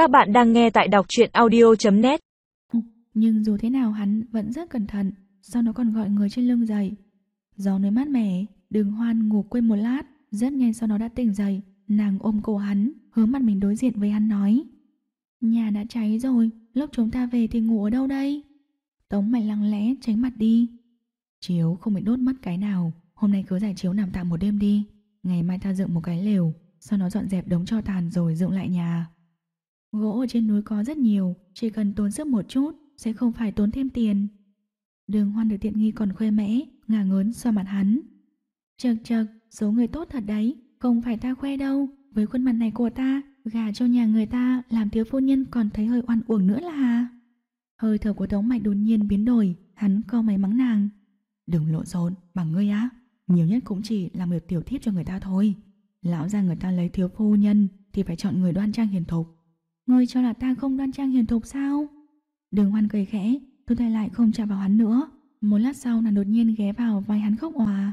Các bạn đang nghe tại đọc truyện audio.net ừ, Nhưng dù thế nào hắn vẫn rất cẩn thận, Sau đó còn gọi người trên lưng dậy. Gió nơi mát mẻ, Đường hoan ngủ quên một lát, Rất nhanh sau đó đã tỉnh dậy, Nàng ôm cổ hắn, Hướng mặt mình đối diện với hắn nói, Nhà đã cháy rồi, Lúc chúng ta về thì ngủ ở đâu đây? Tống mày lặng lẽ tránh mặt đi. Chiếu, không bị đốt mất cái nào, Hôm nay cứ giải chiếu nằm tạm một đêm đi, Ngày mai ta dựng một cái lều, Sau đó dọn dẹp đống cho tàn rồi dựng lại nhà. Gỗ ở trên núi có rất nhiều, Chỉ cần tốn sức một chút, Sẽ không phải tốn thêm tiền. Đường hoan được tiện nghi còn khoe mẽ, Ngả ngớn so mặt hắn. Chật chật số người tốt thật đấy, Không phải ta khoe đâu. Với khuôn mặt này của ta Gà cho nhà người ta Làm thiếu phu nhân còn thấy hơi oan uổng nữa là. Hơi thở của Tống Mạch đột nhiên biến đổi, Hắn co mày mắng nàng. Đừng lộn xộn, bằng ngươi á. Nhiều nhất cũng chỉ làm một tiểu thiếp cho người ta thôi. Lão ra người ta lấy thiếu phu nhân Thì phải chọn người đoan trang hiền thục. Ngươi cho là ta không đoan trang hiền thục sao? Đường hoan cười khẽ Tôi tay lại không chạm vào hắn nữa. Một lát sau, nàng đột nhiên ghé vào vai hắn khóc òa.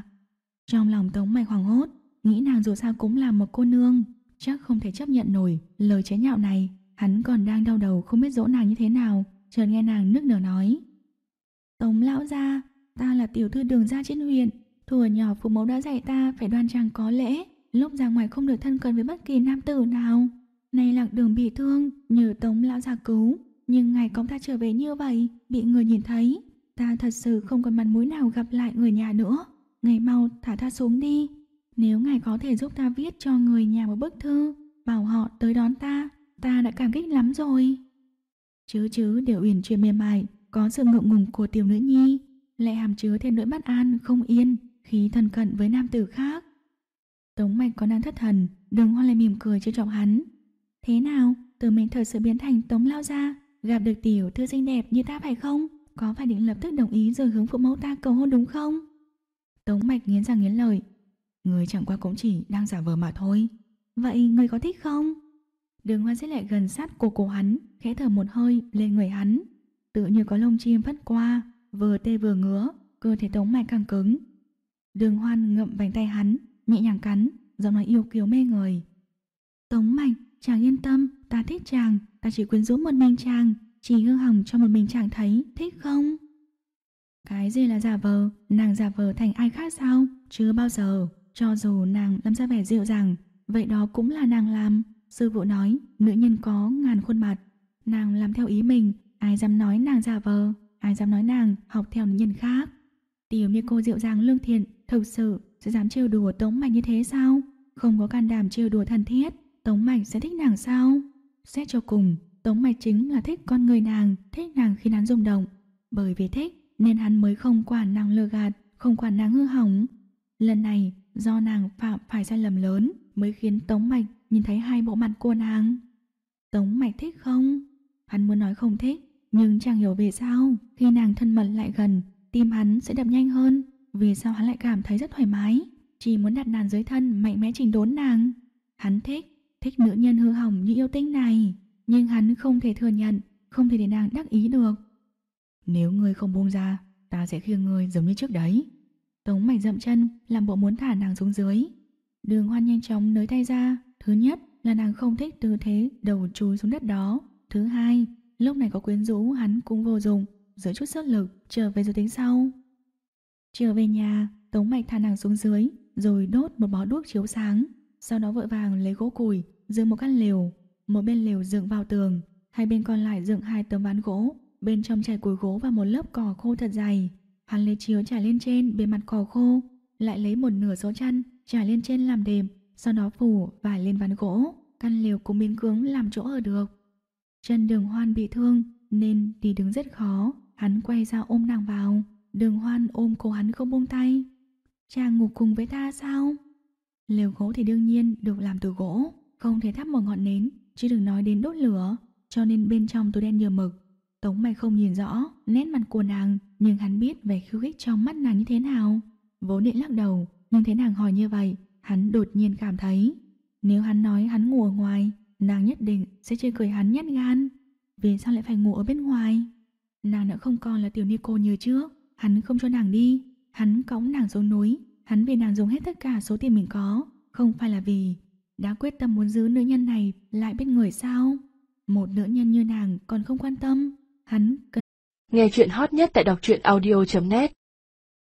Trong lòng Tống Mạch hoảng hốt, Nghĩ nàng dù sao cũng là một cô nương, Chắc không thể chấp nhận nổi lời chế nhạo này. Hắn còn đang đau đầu không biết dỗ nàng như thế nào, Chợt nghe nàng nức nở nói. Tống lão gia, Ta là tiểu thư đường gia trên huyện Thuở nhỏ phụ mẫu đã dạy ta phải đoan trang có lễ, Lúc ra ngoài không được thân cận với bất kỳ nam tử nào. Nay lạc đường bị thương, Nhờ tống lão già cứu. Nhưng ngày có ta trở về như vậy, Bị người nhìn thấy, Ta thật sự không còn mặt mũi nào gặp lại người nhà nữa. Ngày mau thả ta xuống đi. Nếu ngài có thể giúp ta viết cho người nhà một bức thư, Bảo họ tới đón ta Ta đã cảm kích lắm rồi. Chứ chứ đều uyển chuyển mềm mại, Có sự ngượng ngùng của tiểu nữ nhi. Lại hàm chứa thêm nỗi bất an, không yên Khi thân cận với nam tử khác. Tống mạch có đang thất thần Đường hoa lại mỉm cười cho trọng hắn. Thế nào? Từ mình thật sự biến thành tống lao ra Gặp được tiểu thư xinh đẹp như ta phải không? Có phải định lập tức đồng ý rồi hướng phụ mẫu ta cầu hôn đúng không? Tống mạch nghiến răng nghiến lời Người chẳng qua cũng chỉ đang giả vờ mà thôi. Vậy người có thích không? Đường hoa xích lại gần sát cổ cổ hắn, Khẽ thở một hơi, lên người hắn. Tự như có lông chim phất qua, Vừa tê vừa ngứa, Cơ thể tống mạch càng cứng. Đường hoan ngậm vành tay hắn, Nhẹ nhàng cắn, Giọng nói yêu kiều mê người. Tống mạch chàng yên tâm, Ta thích chàng, Ta chỉ quyến rũ một mình chàng, Chỉ hư hỏng cho một mình chàng thấy, Thích không? Cái gì là giả vờ? Nàng giả vờ thành ai khác sao? Chưa bao giờ, Cho dù nàng làm ra vẻ dịu dàng, Vậy đó cũng là nàng làm. Sư phụ nói, nữ nhân có ngàn khuôn mặt. Nàng làm theo ý mình, Ai dám nói nàng giả vờ? Ai dám nói nàng học theo nữ nhân khác? Tiểu như cô dịu dàng lương thiện, Thực sự sẽ dám trêu đùa Tống Mạch như thế sao? Không có can đảm trêu đùa thân thiết. Tống Mạch sẽ thích nàng sao? Xét cho cùng, Tống Mạch chính là thích con người nàng, Thích nàng khi hắn rung động. Bởi vì thích, nên hắn mới không quản nàng lừa gạt, Không quản nàng hư hỏng. Lần này, do nàng phạm phải sai lầm lớn, Mới khiến Tống Mạch nhìn thấy hai bộ mặt của nàng. Tống Mạch thích không? Hắn muốn nói không thích, Nhưng chẳng hiểu vì sao, Khi nàng thân mật lại gần, Tim hắn sẽ đập nhanh hơn. Vì sao hắn lại cảm thấy rất thoải mái? Chỉ muốn đặt nàng dưới thân, mạnh mẽ chỉnh đốn nàng. Hắn thích Thích nữ nhân hư hỏng như yêu tinh này Nhưng hắn không thể thừa nhận Không thể để nàng đắc ý được. Nếu ngươi không buông ra Ta sẽ khiêng ngươi giống như trước đấy. Tống mạch dậm chân Làm bộ muốn thả nàng xuống dưới. Đường hoan nhanh chóng nới tay ra Thứ nhất là nàng không thích tư thế đầu chúi xuống đất đó. Thứ hai Lúc này có quyến rũ hắn cũng vô dụng Giữa chút sức lực trở về rồi tính sau. Trở về nhà Tống mạch thả nàng xuống dưới Rồi đốt một bó đuốc chiếu sáng sau đó vội vàng lấy gỗ củi dựng một căn lều. Một bên lều dựng vào tường, Hai bên còn lại dựng hai tấm ván gỗ. Bên trong trải củi gỗ và một lớp cỏ khô thật dày. Hắn lấy chiếu trải lên trên bề mặt cỏ khô, Lại lấy một nửa số chăn trải lên trên làm đệm, Sau đó phủ vải lên ván gỗ. Căn lều cũng miếng cứng làm chỗ ở được. Chân đường hoan bị thương, Nên đi đứng rất khó. Hắn quay ra ôm nàng vào. Đường hoan ôm cổ hắn không buông tay. Chàng ngủ cùng với ta sao? Lều gỗ thì đương nhiên được làm từ gỗ, Không thể thắp một ngọn nến, Chứ đừng nói đến đốt lửa. Cho nên bên trong tối đen như mực. Tống mày không nhìn rõ nét mặt của nàng, Nhưng hắn biết vẻ khiêu khích trong mắt nàng như thế nào. Vốn định lắc đầu, Nhưng thấy nàng hỏi như vậy, Hắn đột nhiên cảm thấy, Nếu hắn nói hắn ngủ ở ngoài, Nàng nhất định sẽ chơi cười hắn nhát gan. Vì sao lại phải ngủ ở bên ngoài? Nàng đã không còn là tiểu ni cô như trước, Hắn không cho nàng đi, Hắn cõng nàng xuống núi. Hắn vì nàng dùng hết tất cả số tiền mình có. Không phải là vì Đã quyết tâm muốn giữ nữ nhân này lại bên người sao? Một nữ nhân như nàng còn không quan tâm, hắn cần Nghe chuyện hot nhất tại đọc truyện audio.net